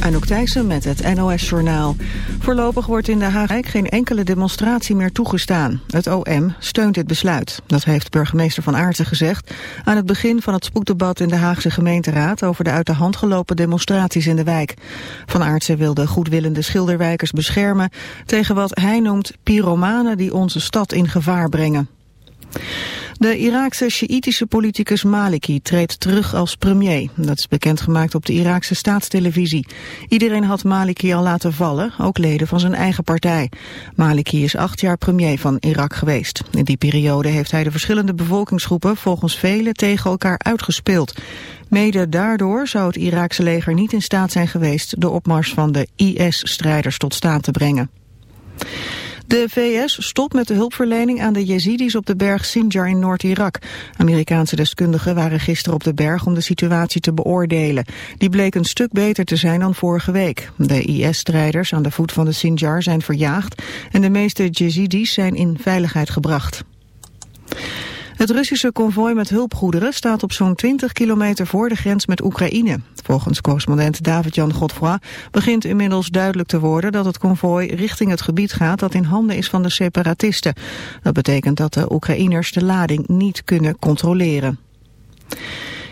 Anouk Thijssen met het NOS-journaal. Voorlopig wordt in de Haag geen enkele demonstratie meer toegestaan. Het OM steunt dit besluit. Dat heeft burgemeester Van Aartsen gezegd... aan het begin van het spoeddebat in de Haagse gemeenteraad... over de uit de hand gelopen demonstraties in de wijk. Van Aartsen wil de goedwillende schilderwijkers beschermen... tegen wat hij noemt pyromanen die onze stad in gevaar brengen. De Iraakse Sjiïtische politicus Maliki treedt terug als premier. Dat is bekendgemaakt op de Iraakse staatstelevisie. Iedereen had Maliki al laten vallen, ook leden van zijn eigen partij. Maliki is acht jaar premier van Irak geweest. In die periode heeft hij de verschillende bevolkingsgroepen volgens velen tegen elkaar uitgespeeld. Mede daardoor zou het Iraakse leger niet in staat zijn geweest de opmars van de IS-strijders tot staan te brengen. De VS stopt met de hulpverlening aan de Jezidis op de berg Sinjar in Noord-Irak. Amerikaanse deskundigen waren gisteren op de berg om de situatie te beoordelen. Die bleek een stuk beter te zijn dan vorige week. De IS-strijders aan de voet van de Sinjar zijn verjaagd en de meeste Jezidis zijn in veiligheid gebracht. Het Russische konvooi met hulpgoederen staat op zo'n 20 kilometer voor de grens met Oekraïne. Volgens correspondent David-Jan Godfroy begint inmiddels duidelijk te worden dat het konvooi richting het gebied gaat dat in handen is van de separatisten. Dat betekent dat de Oekraïners de lading niet kunnen controleren.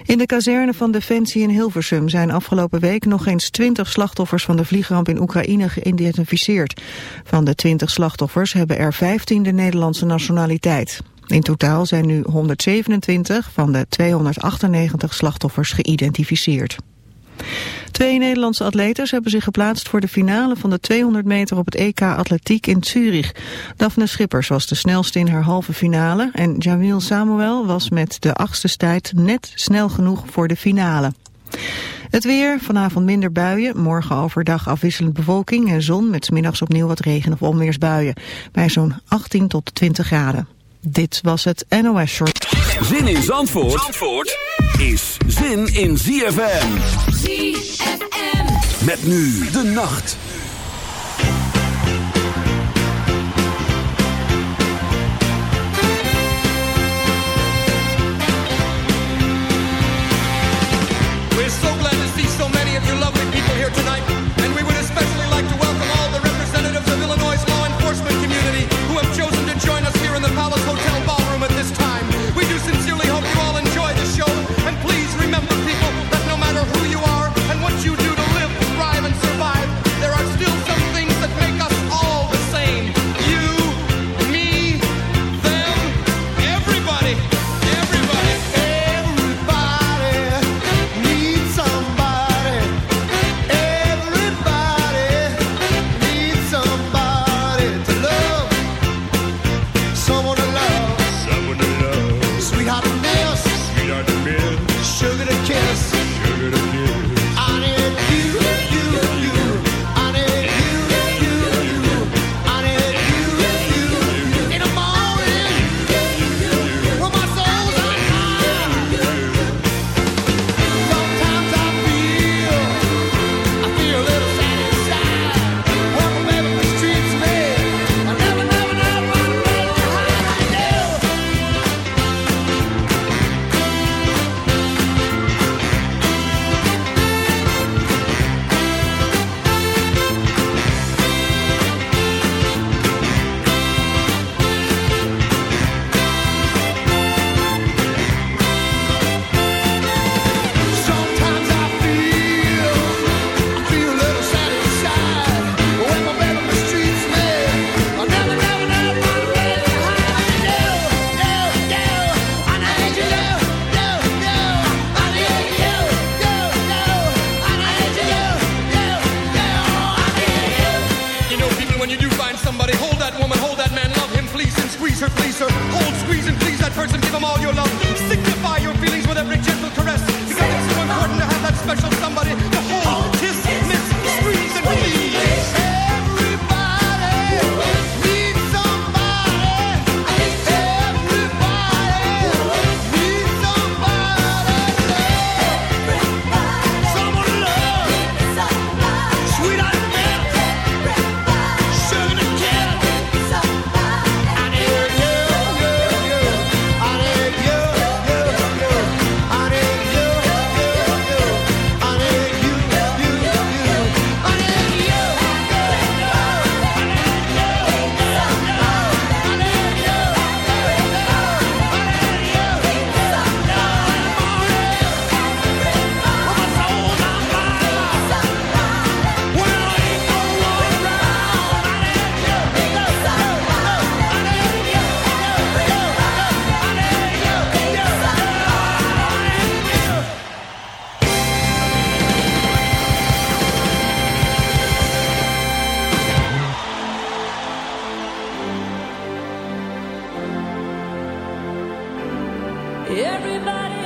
In de kazerne van Defensie in Hilversum zijn afgelopen week nog eens 20 slachtoffers van de vliegramp in Oekraïne geïdentificeerd. Van de 20 slachtoffers hebben er 15 de Nederlandse nationaliteit. In totaal zijn nu 127 van de 298 slachtoffers geïdentificeerd. Twee Nederlandse atletes hebben zich geplaatst voor de finale van de 200 meter op het EK Atletiek in Zurich. Daphne Schippers was de snelste in haar halve finale en Jamil Samuel was met de achtste tijd net snel genoeg voor de finale. Het weer, vanavond minder buien, morgen overdag afwisselend bewolking en zon met middags opnieuw wat regen of onweersbuien. Bij zo'n 18 tot 20 graden. Dit was het NOS Short. Zin in Zandvoort, Zandvoort is zin in ZFM. ZFM. Met nu de nacht. Everybody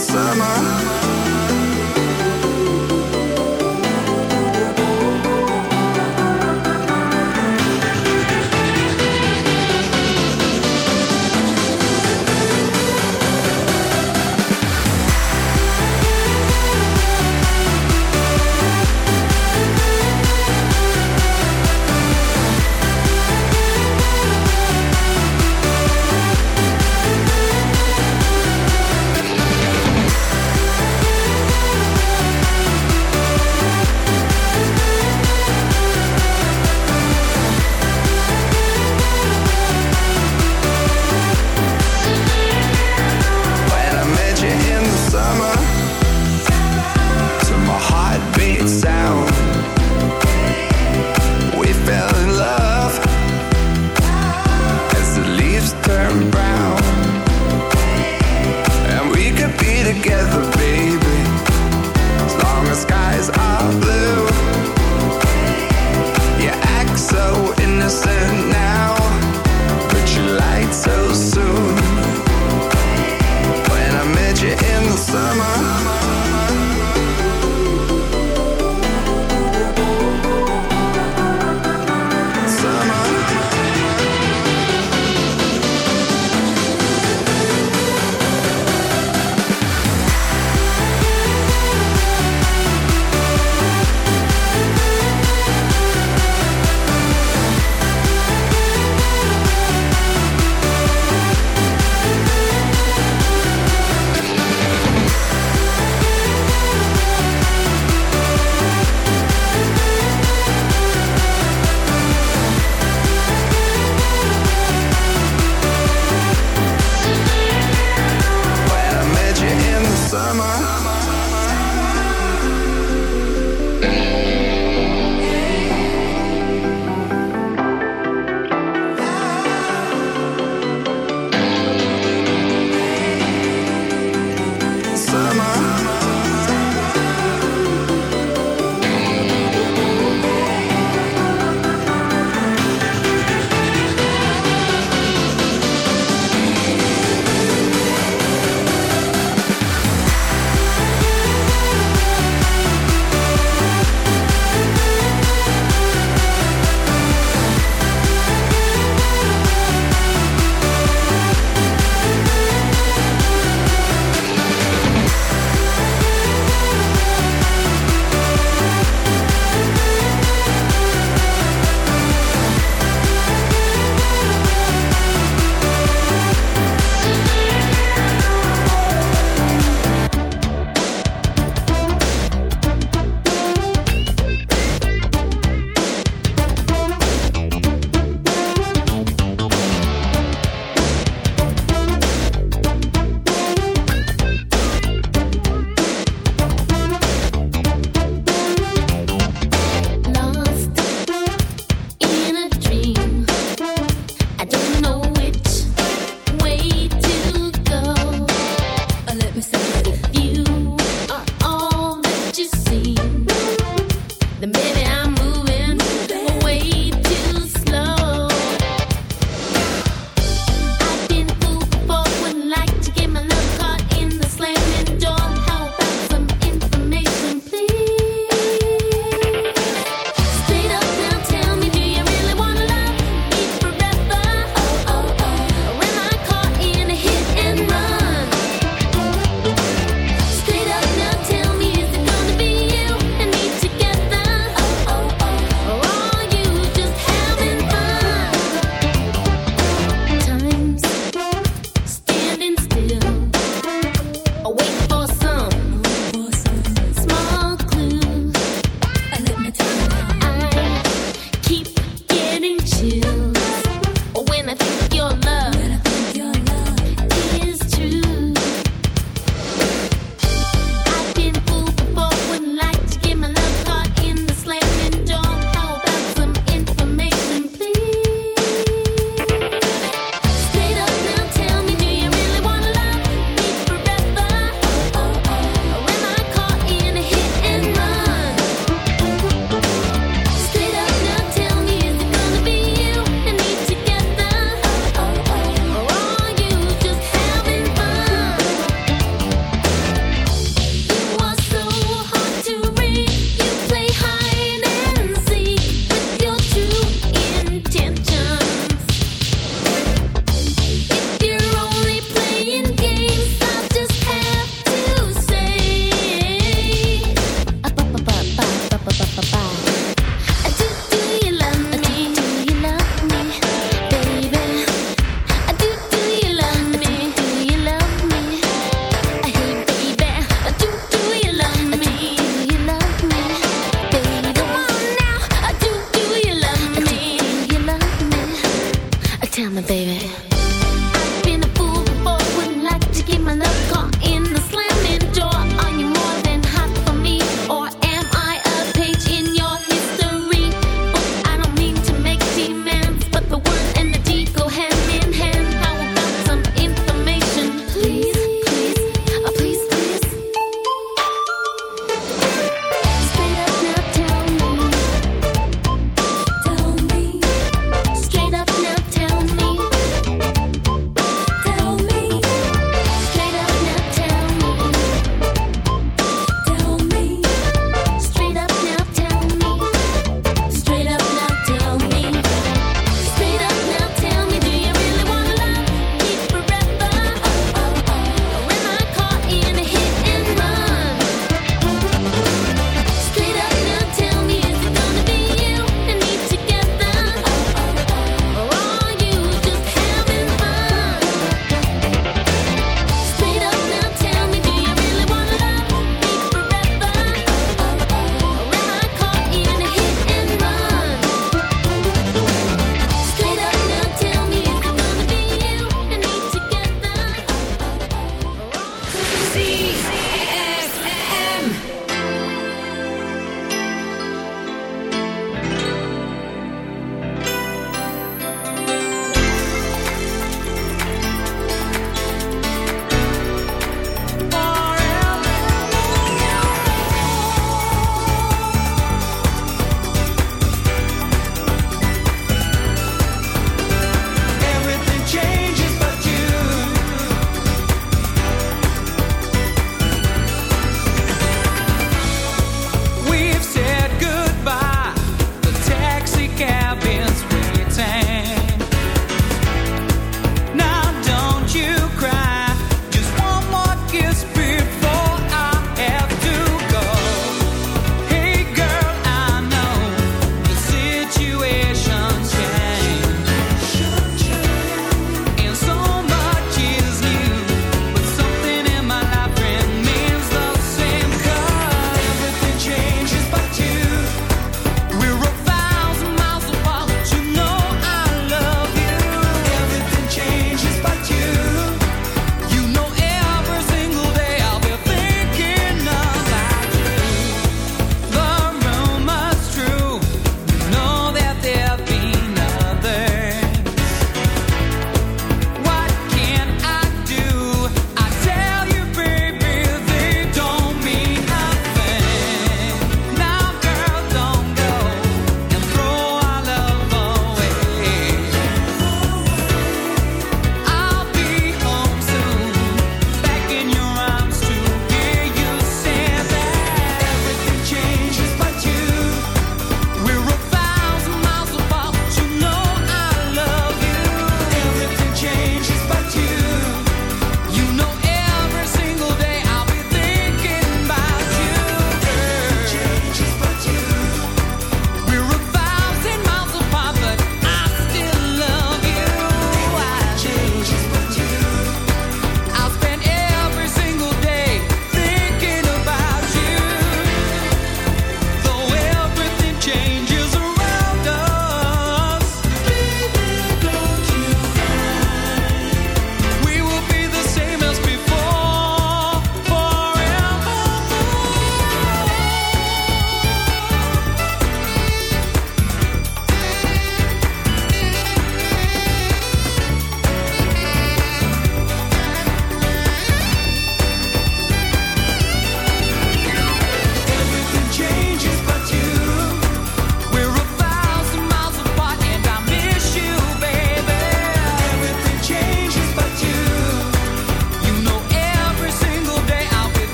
summer.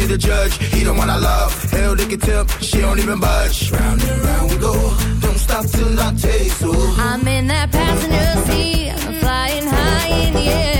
to the judge. He don't wanna love. Hell, they can tip. She don't even budge. Round and round we go. Don't stop till I taste. Ooh. I'm in that passenger seat. I'm flying high in the air.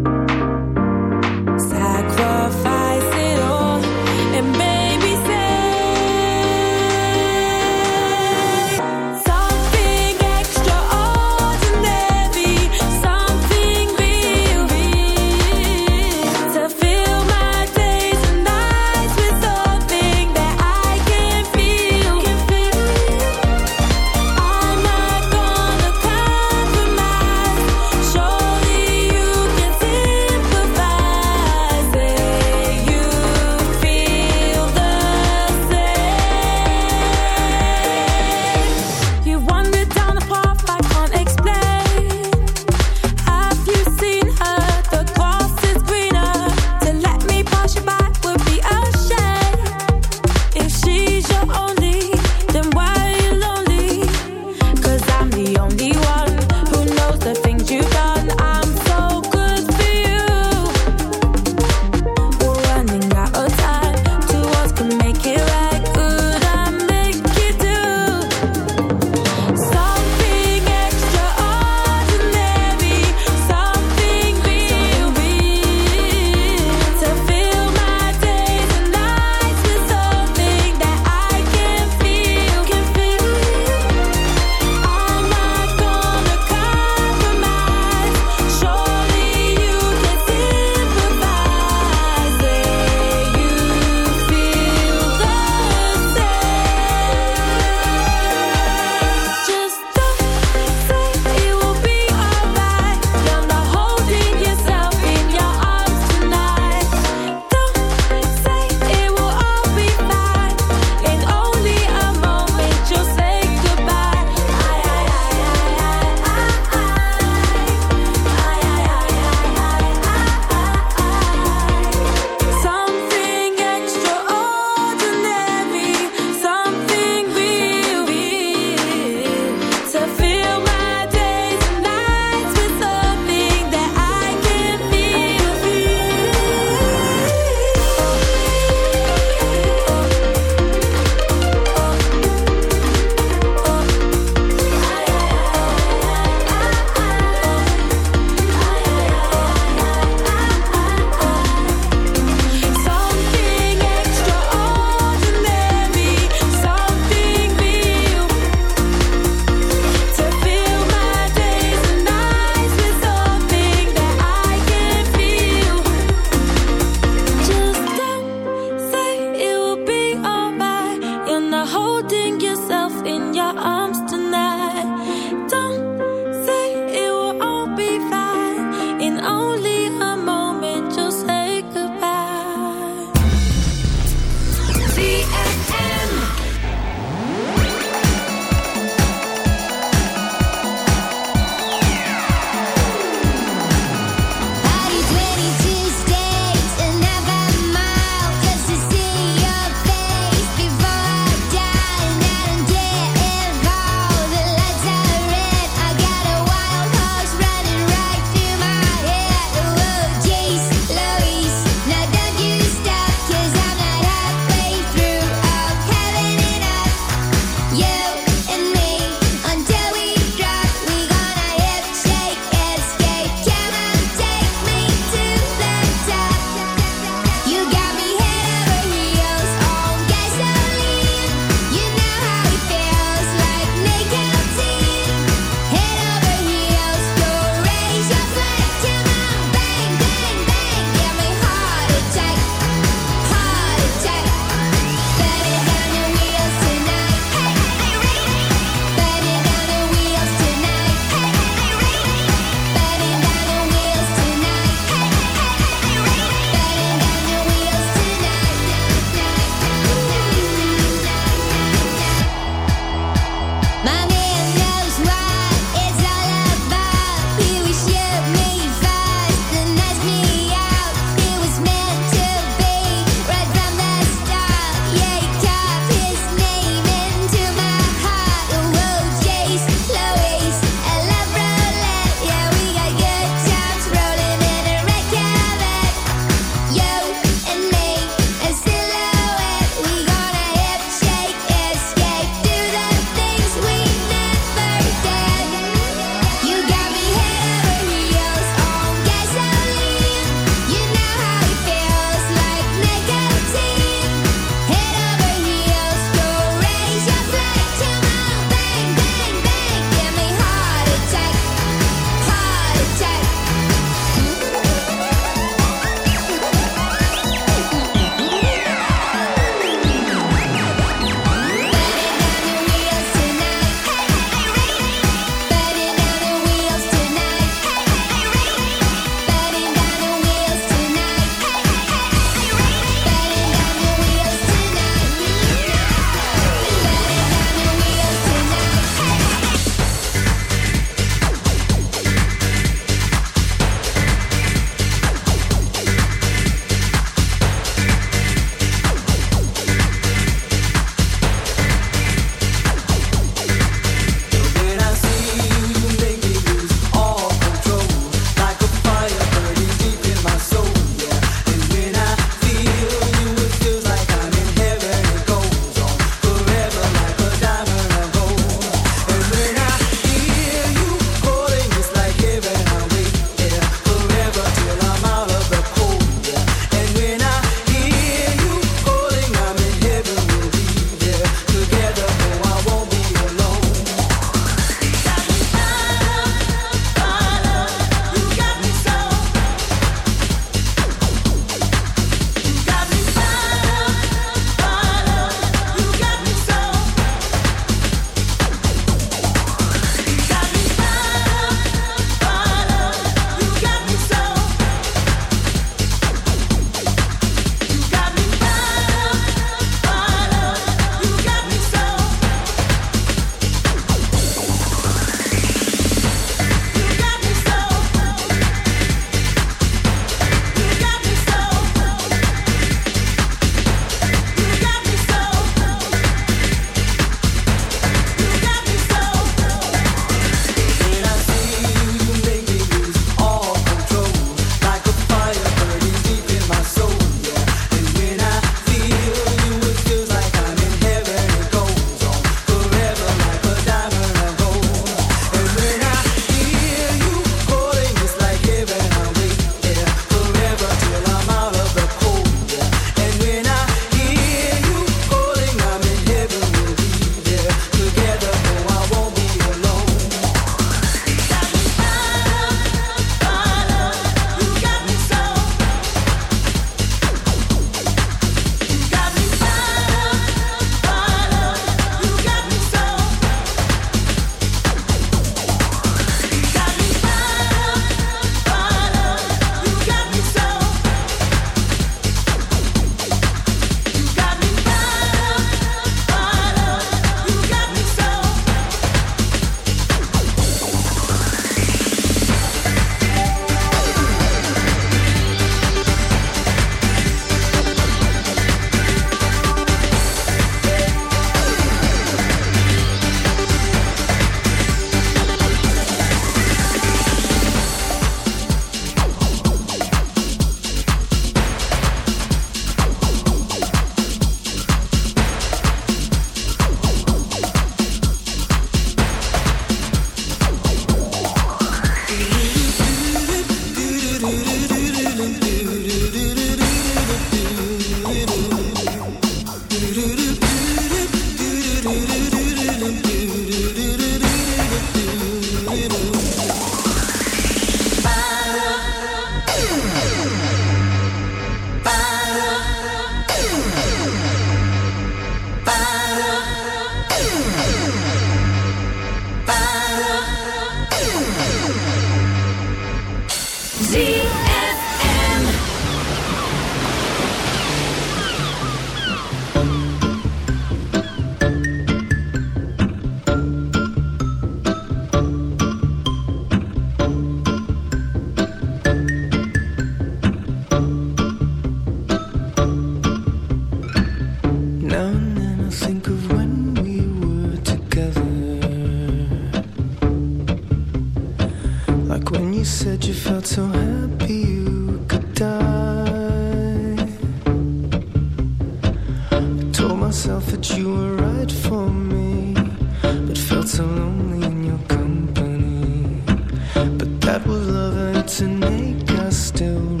was loving to make us still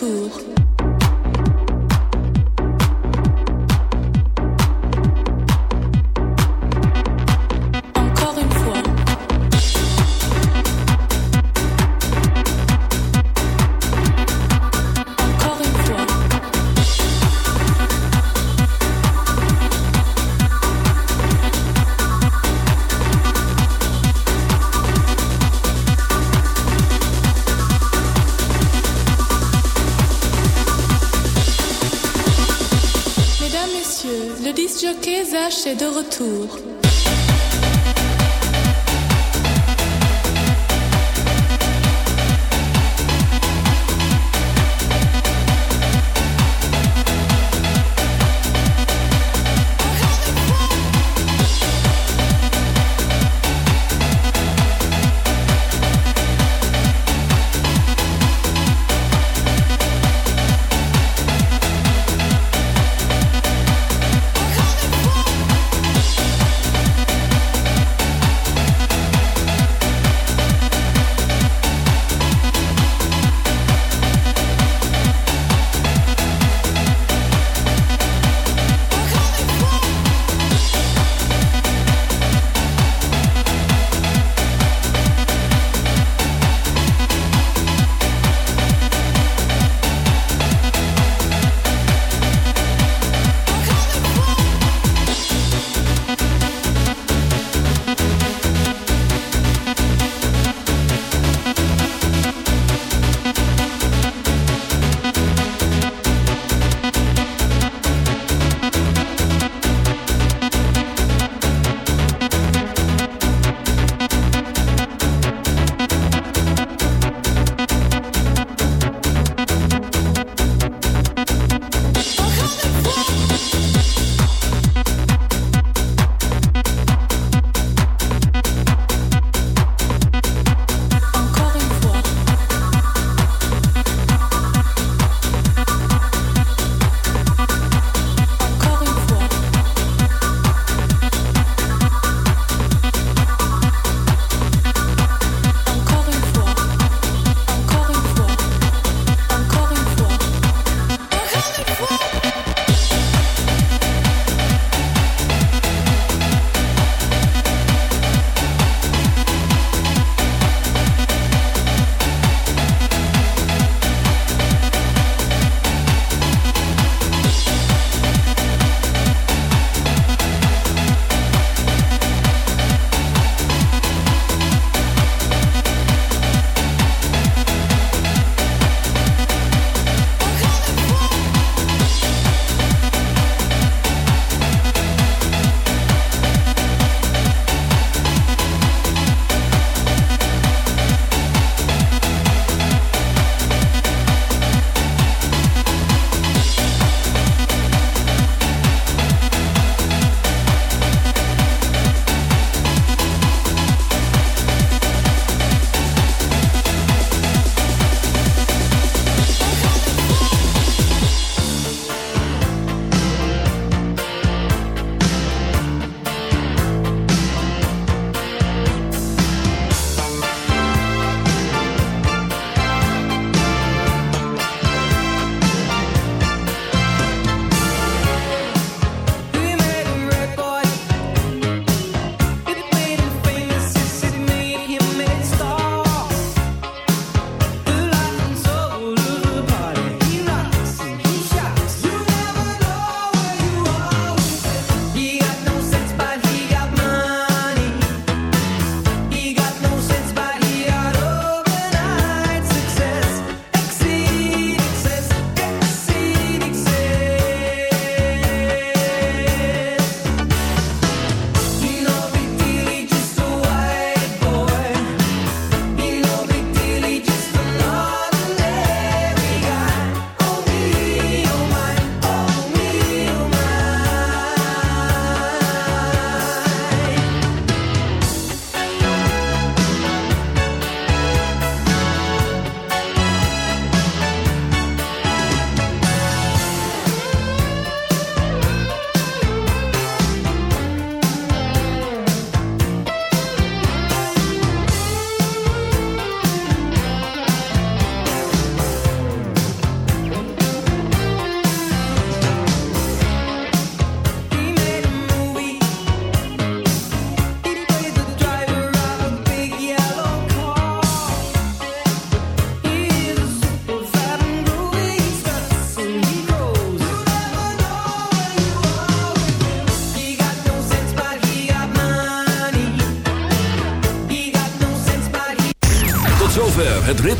Retour. De retour.